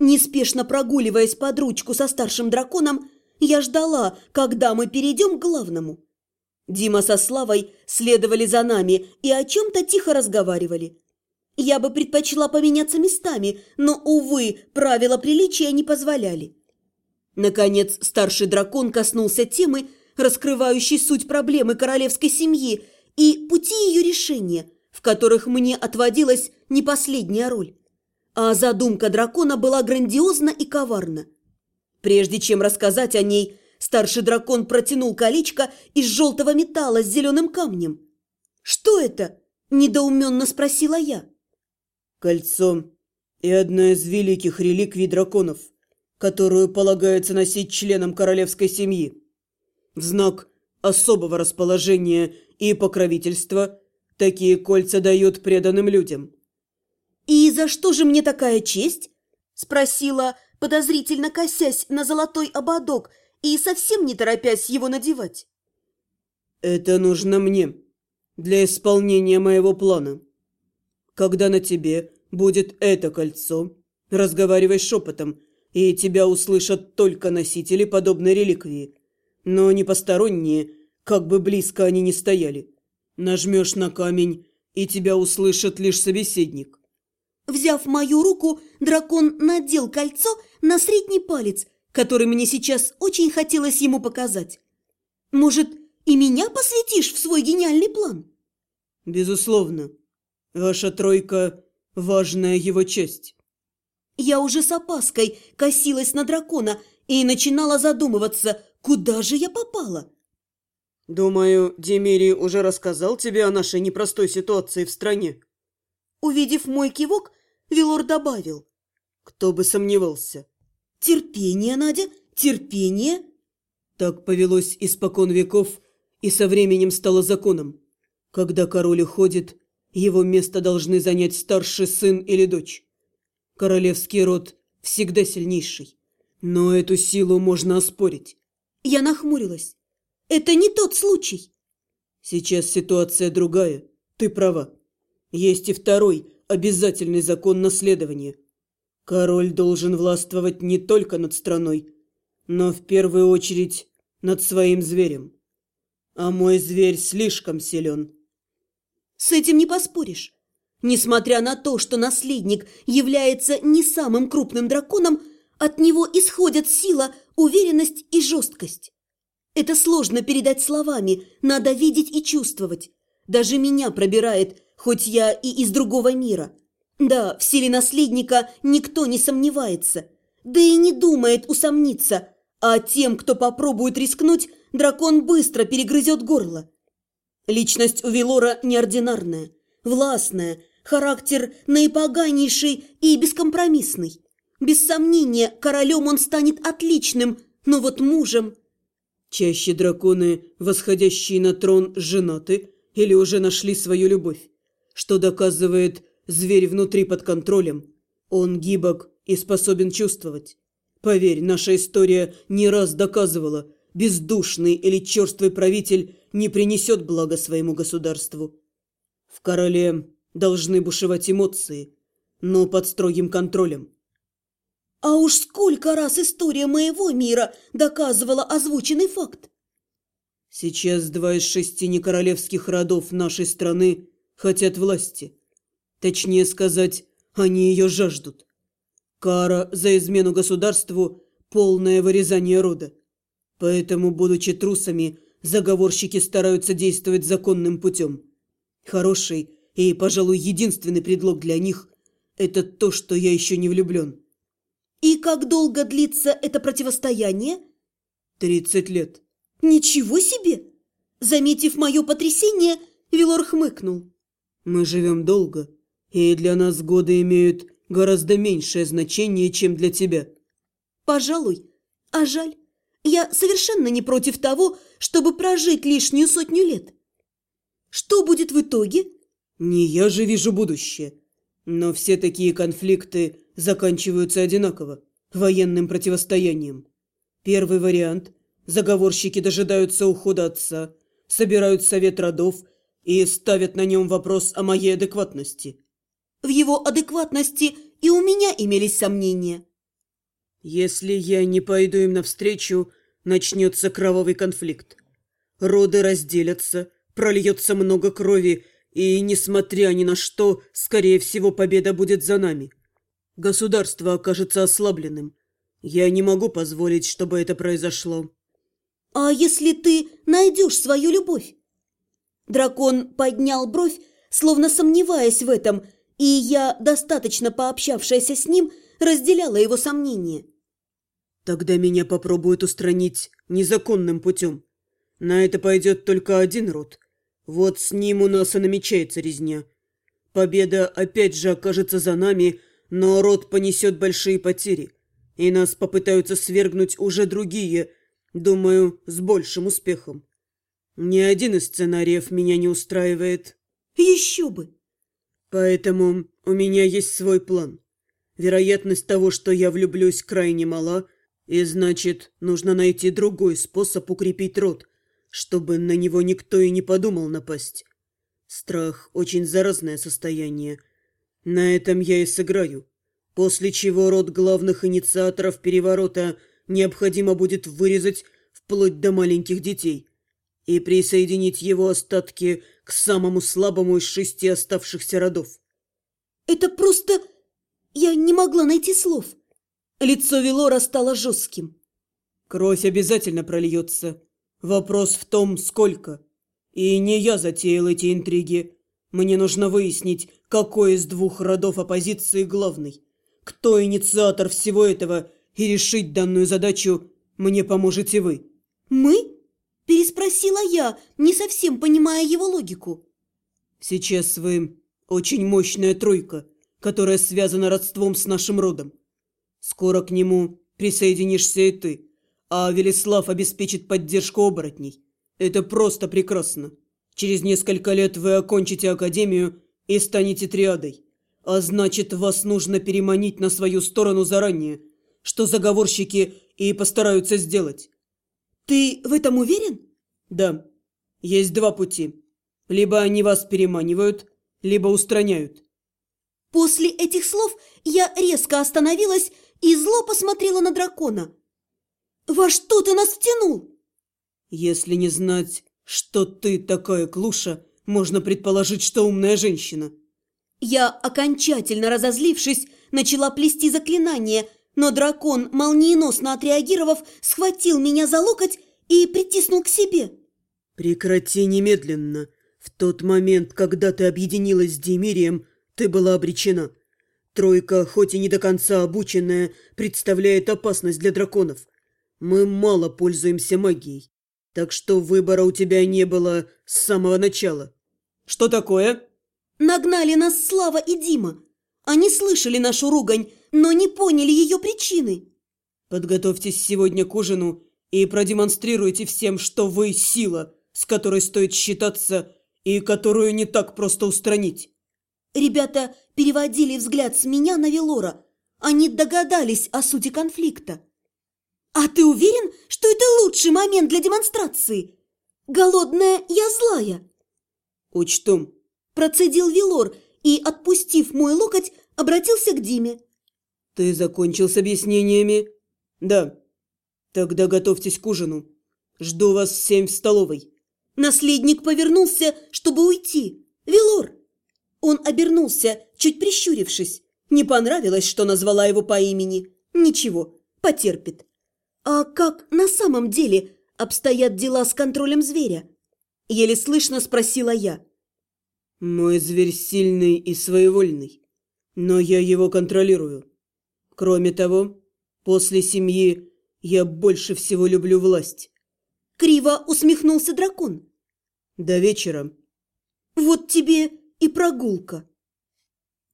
Неспешно прогуливаясь под ручку со старшим драконом, я ждала, когда мы перейдем к главному. Дима со Славой следовали за нами и о чем-то тихо разговаривали. Я бы предпочла поменяться местами, но, увы, правила приличия не позволяли. Наконец, старший дракон коснулся темы, раскрывающей суть проблемы королевской семьи и пути ее решения, в которых мне отводилась не последняя роль. А задумка дракона была грандиозна и коварна. Прежде чем рассказать о ней, старший дракон протянул колечко из желтого металла с зеленым камнем. «Что это?» – недоуменно спросила я. «Кольцо и одна из великих реликвий драконов, которую полагается носить членам королевской семьи. В знак особого расположения и покровительства такие кольца дают преданным людям». «И за что же мне такая честь?» – спросила, подозрительно косясь на золотой ободок и совсем не торопясь его надевать. «Это нужно мне, для исполнения моего плана. Когда на тебе будет это кольцо, разговаривай шепотом, и тебя услышат только носители подобной реликвии, но не посторонние, как бы близко они ни стояли. Нажмешь на камень, и тебя услышит лишь собеседник. Взяв мою руку, дракон надел кольцо на средний палец, который мне сейчас очень хотелось ему показать. Может, и меня посвятишь в свой гениальный план? Безусловно. Ваша тройка – важная его часть. Я уже с опаской косилась на дракона и начинала задумываться, куда же я попала. Думаю, Демирий уже рассказал тебе о нашей непростой ситуации в стране. Увидев мой кивок, Вилор добавил. Кто бы сомневался. Терпение, Надя, терпение. Так повелось испокон веков и со временем стало законом. Когда король уходит, его место должны занять старший сын или дочь. Королевский род всегда сильнейший, но эту силу можно оспорить. Я нахмурилась. Это не тот случай. Сейчас ситуация другая, ты права. Есть и второй, обязательный закон наследования. Король должен властвовать не только над страной, но в первую очередь над своим зверем. А мой зверь слишком силен. С этим не поспоришь. Несмотря на то, что наследник является не самым крупным драконом, от него исходят сила, уверенность и жесткость. Это сложно передать словами, надо видеть и чувствовать. Даже меня пробирает, хоть я и из другого мира. Да, в силе наследника никто не сомневается, да и не думает усомниться, а тем, кто попробует рискнуть, дракон быстро перегрызет горло. Личность у Велора неординарная, властная, характер наипоганейший и бескомпромиссный. Без сомнения, королем он станет отличным, но вот мужем... Чаще драконы, восходящие на трон, женаты или уже нашли свою любовь что доказывает зверь внутри под контролем. Он гибок и способен чувствовать. Поверь, наша история не раз доказывала, бездушный или черствый правитель не принесет блага своему государству. В короле должны бушевать эмоции, но под строгим контролем. А уж сколько раз история моего мира доказывала озвученный факт. Сейчас два из шести некоролевских родов нашей страны хотят власти. Точнее сказать, они ее жаждут. Кара за измену государству – полное вырезание рода. Поэтому, будучи трусами, заговорщики стараются действовать законным путем. Хороший и, пожалуй, единственный предлог для них – это то, что я еще не влюблен. И как долго длится это противостояние? Тридцать лет. Ничего себе! Заметив мое потрясение, Вилор хмыкнул. Мы живем долго, и для нас годы имеют гораздо меньшее значение, чем для тебя. Пожалуй. А жаль. Я совершенно не против того, чтобы прожить лишнюю сотню лет. Что будет в итоге? Не я же вижу будущее. Но все такие конфликты заканчиваются одинаково – военным противостоянием. Первый вариант – заговорщики дожидаются ухода отца, собирают совет родов и ставят на нем вопрос о моей адекватности. В его адекватности и у меня имелись сомнения. Если я не пойду им навстречу, начнется кровавый конфликт. Роды разделятся, прольется много крови, и, несмотря ни на что, скорее всего, победа будет за нами. Государство окажется ослабленным. Я не могу позволить, чтобы это произошло. А если ты найдешь свою любовь? Дракон поднял бровь, словно сомневаясь в этом, и я, достаточно пообщавшаяся с ним, разделяла его сомнения. Тогда меня попробуют устранить незаконным путем. На это пойдет только один род. Вот с ним у нас и намечается резня. Победа опять же окажется за нами, но род понесет большие потери, и нас попытаются свергнуть уже другие, думаю, с большим успехом. Ни один из сценариев меня не устраивает. Еще бы! Поэтому у меня есть свой план. Вероятность того, что я влюблюсь, крайне мала, и значит, нужно найти другой способ укрепить род, чтобы на него никто и не подумал напасть. Страх – очень заразное состояние. На этом я и сыграю. После чего род главных инициаторов переворота необходимо будет вырезать вплоть до маленьких детей и присоединить его остатки к самому слабому из шести оставшихся родов. Это просто... Я не могла найти слов. Лицо Велора стало жестким. Кровь обязательно прольется. Вопрос в том, сколько. И не я затеял эти интриги. Мне нужно выяснить, какой из двух родов оппозиции главный. Кто инициатор всего этого, и решить данную задачу мне поможете вы. «Мы?» – переспросила я, не совсем понимая его логику. «Сейчас вы очень мощная тройка, которая связана родством с нашим родом. Скоро к нему присоединишься и ты, а Велислав обеспечит поддержку оборотней. Это просто прекрасно. Через несколько лет вы окончите академию и станете триадой. А значит, вас нужно переманить на свою сторону заранее, что заговорщики и постараются сделать. Ты в этом уверен? Да. Есть два пути. Либо они вас переманивают, либо устраняют. После этих слов я резко остановилась и зло посмотрела на дракона. «Во что ты нас втянул?» «Если не знать, что ты такая клуша, можно предположить, что умная женщина». Я, окончательно разозлившись, начала плести заклинание, но дракон, молниеносно отреагировав, схватил меня за локоть и притиснул к себе. «Прекрати немедленно. В тот момент, когда ты объединилась с Демирием, ты была обречена. Тройка, хоть и не до конца обученная, представляет опасность для драконов. Мы мало пользуемся магией, так что выбора у тебя не было с самого начала. Что такое? Нагнали нас Слава и Дима. Они слышали нашу ругань, но не поняли ее причины. Подготовьтесь сегодня к ужину и продемонстрируйте всем, что вы сила, с которой стоит считаться и которую не так просто устранить. Ребята переводили взгляд с меня на Велора. Они догадались о сути конфликта. «А ты уверен, что это лучший момент для демонстрации? Голодная я злая!» «Учту», – процедил Велор и, отпустив мой локоть, обратился к Диме. «Ты закончил с объяснениями?» «Да». «Тогда готовьтесь к ужину. Жду вас в семь в столовой». Наследник повернулся, чтобы уйти. «Велор!» Он обернулся, чуть прищурившись. Не понравилось, что назвала его по имени. Ничего, потерпит. А как на самом деле обстоят дела с контролем зверя? Еле слышно спросила я. Мой зверь сильный и своевольный, но я его контролирую. Кроме того, после семьи я больше всего люблю власть. Криво усмехнулся дракон. До вечера. Вот тебе и прогулка.